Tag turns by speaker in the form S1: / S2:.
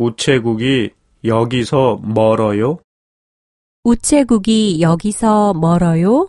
S1: 우체국이 여기서 멀어요?
S2: 우체국이 여기서 멀어요?